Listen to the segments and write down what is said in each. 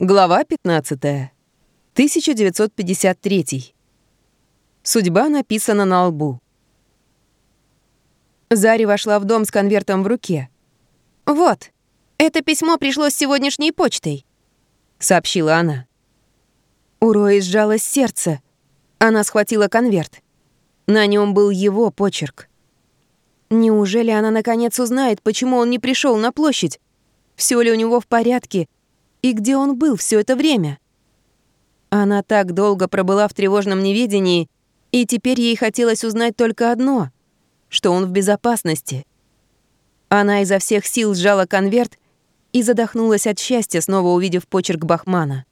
Глава 15. 1953. Судьба написана на лбу. Зари вошла в дом с конвертом в руке. «Вот, это письмо пришло с сегодняшней почтой», — сообщила она. У Рои сжалось сердце. Она схватила конверт. На нем был его почерк. Неужели она наконец узнает, почему он не пришел на площадь? Все ли у него в порядке? И где он был все это время? Она так долго пробыла в тревожном неведении, и теперь ей хотелось узнать только одно — что он в безопасности. Она изо всех сил сжала конверт и задохнулась от счастья, снова увидев почерк Бахмана.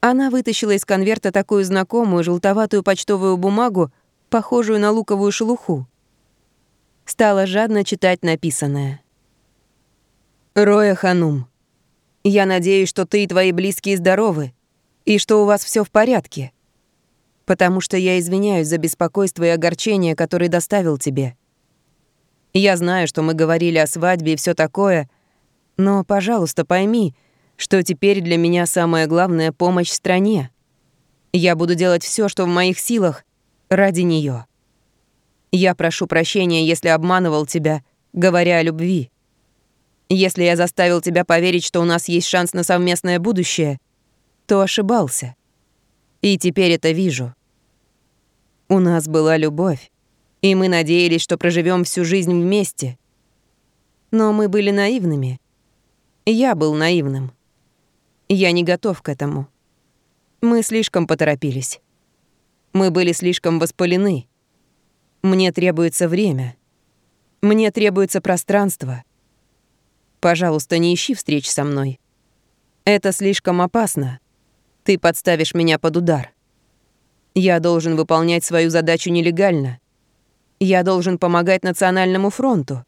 Она вытащила из конверта такую знакомую желтоватую почтовую бумагу, похожую на луковую шелуху. Стала жадно читать написанное. «Роя Ханум, я надеюсь, что ты и твои близкие здоровы, и что у вас все в порядке. Потому что я извиняюсь за беспокойство и огорчение, которые доставил тебе. Я знаю, что мы говорили о свадьбе и все такое, но, пожалуйста, пойми, что теперь для меня самое главное — помощь стране. Я буду делать все, что в моих силах, ради нее. Я прошу прощения, если обманывал тебя, говоря о любви. Если я заставил тебя поверить, что у нас есть шанс на совместное будущее, то ошибался. И теперь это вижу. У нас была любовь, и мы надеялись, что проживем всю жизнь вместе. Но мы были наивными. Я был наивным. Я не готов к этому. Мы слишком поторопились. Мы были слишком воспалены. Мне требуется время. Мне требуется пространство. Пожалуйста, не ищи встреч со мной. Это слишком опасно. Ты подставишь меня под удар. Я должен выполнять свою задачу нелегально. Я должен помогать Национальному фронту.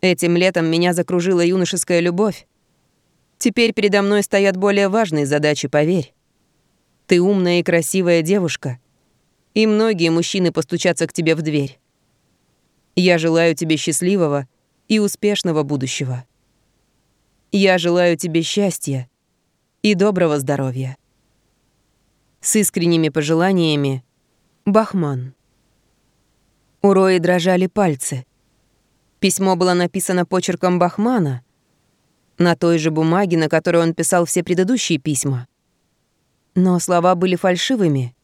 Этим летом меня закружила юношеская любовь. Теперь передо мной стоят более важные задачи, поверь. Ты умная и красивая девушка, и многие мужчины постучатся к тебе в дверь. Я желаю тебе счастливого и успешного будущего. Я желаю тебе счастья и доброго здоровья. С искренними пожеланиями, Бахман. У Рои дрожали пальцы. Письмо было написано почерком Бахмана, на той же бумаге, на которой он писал все предыдущие письма. Но слова были фальшивыми.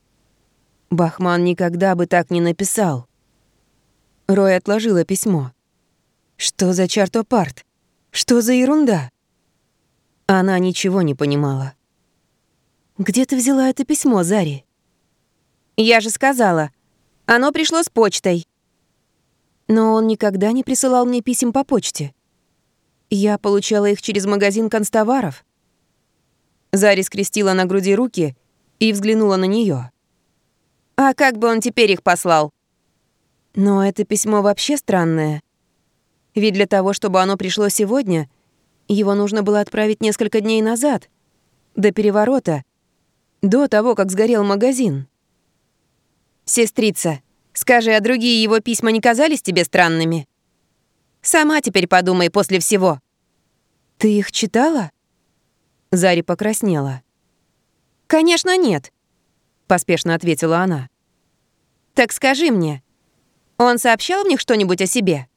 Бахман никогда бы так не написал. Рой отложила письмо. Что за чертопарт? Что за ерунда? Она ничего не понимала. «Где ты взяла это письмо, Зари?» «Я же сказала. Оно пришло с почтой». «Но он никогда не присылал мне писем по почте. Я получала их через магазин констоваров». Зари скрестила на груди руки и взглянула на нее. «А как бы он теперь их послал?» «Но это письмо вообще странное. Ведь для того, чтобы оно пришло сегодня, его нужно было отправить несколько дней назад, до переворота, до того, как сгорел магазин». «Сестрица, скажи, а другие его письма не казались тебе странными? Сама теперь подумай после всего». «Ты их читала?» Зари покраснела. «Конечно, нет», — поспешно ответила она. «Так скажи мне, он сообщал в них что-нибудь о себе?»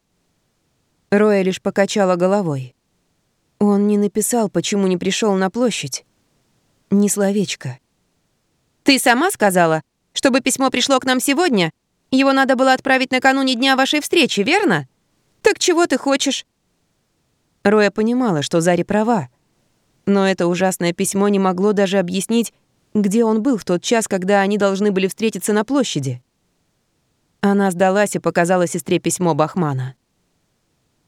Роя лишь покачала головой. Он не написал, почему не пришел на площадь. Ни словечко. «Ты сама сказала, чтобы письмо пришло к нам сегодня, его надо было отправить накануне дня вашей встречи, верно? Так чего ты хочешь?» Роя понимала, что Зари права. Но это ужасное письмо не могло даже объяснить, где он был в тот час, когда они должны были встретиться на площади. Она сдалась и показала сестре письмо Бахмана.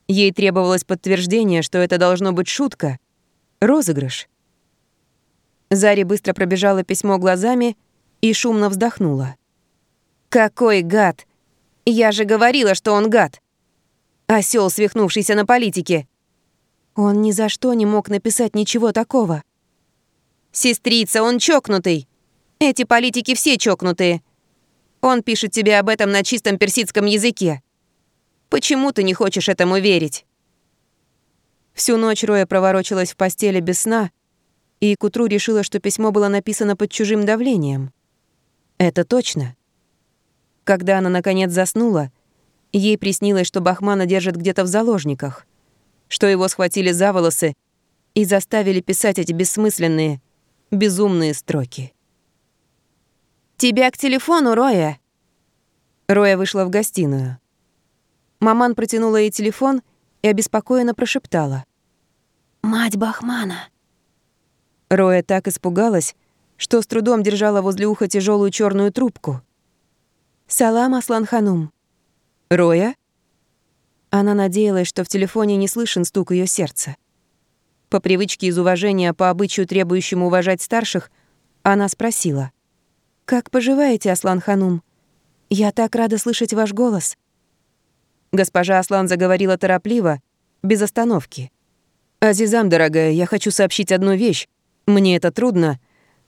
Ей требовалось подтверждение, что это должно быть шутка, розыгрыш. Зари быстро пробежала письмо глазами и шумно вздохнула. «Какой гад! Я же говорила, что он гад! Осёл, свихнувшийся на политике!» Он ни за что не мог написать ничего такого. «Сестрица, он чокнутый! Эти политики все чокнутые!» Он пишет тебе об этом на чистом персидском языке. Почему ты не хочешь этому верить?» Всю ночь Роя проворочилась в постели без сна и к утру решила, что письмо было написано под чужим давлением. Это точно. Когда она, наконец, заснула, ей приснилось, что Бахмана держат где-то в заложниках, что его схватили за волосы и заставили писать эти бессмысленные, безумные строки. «Тебя к телефону, Роя!» Роя вышла в гостиную. Маман протянула ей телефон и обеспокоенно прошептала. «Мать Бахмана!» Роя так испугалась, что с трудом держала возле уха тяжелую черную трубку. «Салам, Аслан Ханум». «Роя?» Она надеялась, что в телефоне не слышен стук ее сердца. По привычке из уважения по обычаю, требующему уважать старших, она спросила. «Как поживаете, Аслан Ханум? Я так рада слышать ваш голос». Госпожа Аслан заговорила торопливо, без остановки. «Азизам, дорогая, я хочу сообщить одну вещь. Мне это трудно.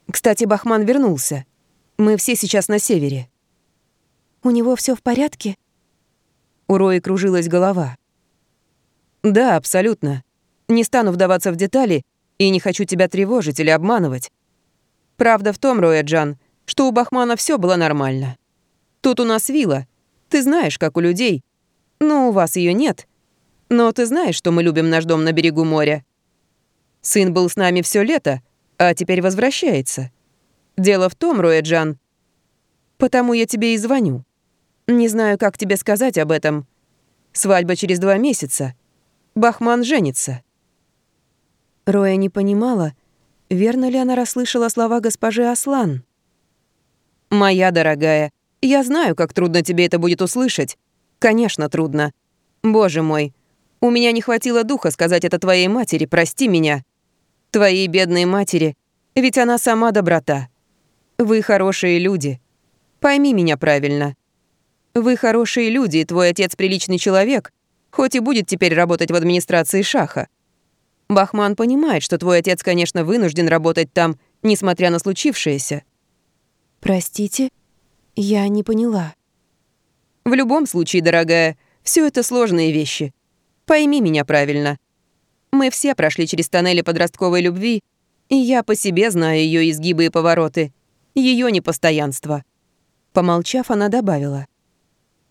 Кстати, Бахман вернулся. Мы все сейчас на севере». «У него все в порядке?» У Рои кружилась голова. «Да, абсолютно. Не стану вдаваться в детали и не хочу тебя тревожить или обманывать. Правда в том, Роя Джан, что у Бахмана все было нормально. Тут у нас вилла. Ты знаешь, как у людей. Но у вас ее нет. Но ты знаешь, что мы любим наш дом на берегу моря. Сын был с нами все лето, а теперь возвращается. Дело в том, Роя Джан. Потому я тебе и звоню. Не знаю, как тебе сказать об этом. Свадьба через два месяца. Бахман женится. Роя не понимала, верно ли она расслышала слова госпожи Аслан. «Моя дорогая, я знаю, как трудно тебе это будет услышать. Конечно, трудно. Боже мой, у меня не хватило духа сказать это твоей матери, прости меня. Твоей бедной матери, ведь она сама доброта. Вы хорошие люди. Пойми меня правильно. Вы хорошие люди, и твой отец приличный человек, хоть и будет теперь работать в администрации Шаха. Бахман понимает, что твой отец, конечно, вынужден работать там, несмотря на случившееся. Простите, я не поняла. В любом случае, дорогая, все это сложные вещи. Пойми меня правильно. Мы все прошли через тоннели подростковой любви, и я по себе знаю ее изгибы и повороты, ее непостоянство. Помолчав, она добавила.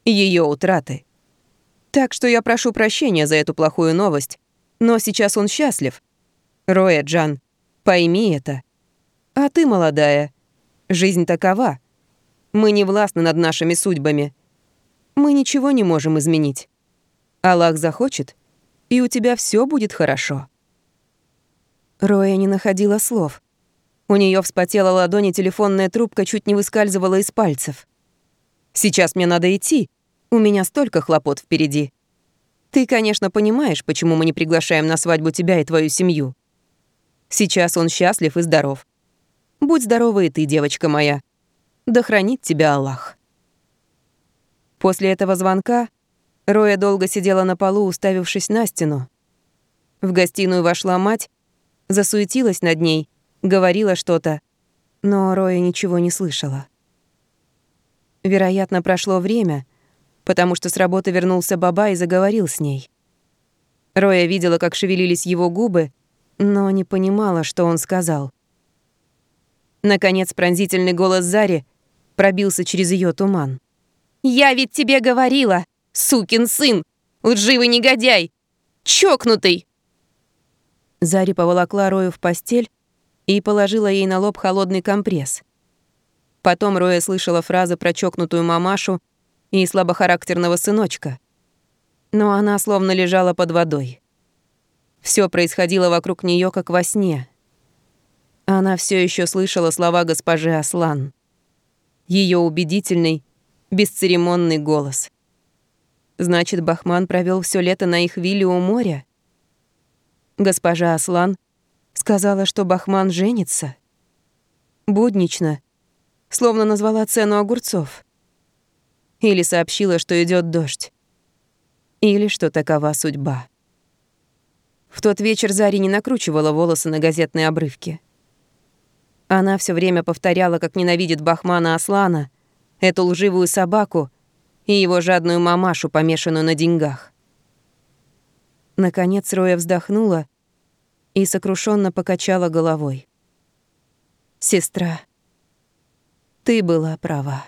Ее утраты. Так что я прошу прощения за эту плохую новость, но сейчас он счастлив. Роя, Джан, пойми это. А ты, молодая, жизнь такова. Мы не властны над нашими судьбами. Мы ничего не можем изменить. Аллах захочет, и у тебя все будет хорошо. Роя не находила слов. У нее вспотела ладонь, и телефонная трубка чуть не выскальзывала из пальцев. «Сейчас мне надо идти. У меня столько хлопот впереди», ты, конечно, понимаешь, почему мы не приглашаем на свадьбу тебя и твою семью. Сейчас он счастлив и здоров. Будь здорова и ты, девочка моя. Да хранит тебя Аллах. После этого звонка Роя долго сидела на полу, уставившись на стену. В гостиную вошла мать, засуетилась над ней, говорила что-то, но Роя ничего не слышала. Вероятно, прошло время, потому что с работы вернулся Баба и заговорил с ней. Роя видела, как шевелились его губы, но не понимала, что он сказал. Наконец пронзительный голос Зари пробился через ее туман. «Я ведь тебе говорила, сукин сын, лживый негодяй, чокнутый!» Зари поволокла Рою в постель и положила ей на лоб холодный компресс. Потом Роя слышала фразы про чокнутую мамашу и слабохарактерного сыночка. Но она словно лежала под водой. Все происходило вокруг нее, как во сне. Она все еще слышала слова госпожи Аслан. Ее убедительный, бесцеремонный голос. Значит, Бахман провел все лето на их вилле у моря? Госпожа Аслан сказала, что Бахман женится. Буднично, словно назвала цену огурцов. Или сообщила, что идет дождь. Или что такова судьба. В тот вечер Зари не накручивала волосы на газетные обрывки. Она все время повторяла, как ненавидит Бахмана Аслана, эту лживую собаку и его жадную мамашу, помешанную на деньгах. Наконец Роя вздохнула и сокрушенно покачала головой. Сестра, ты была права.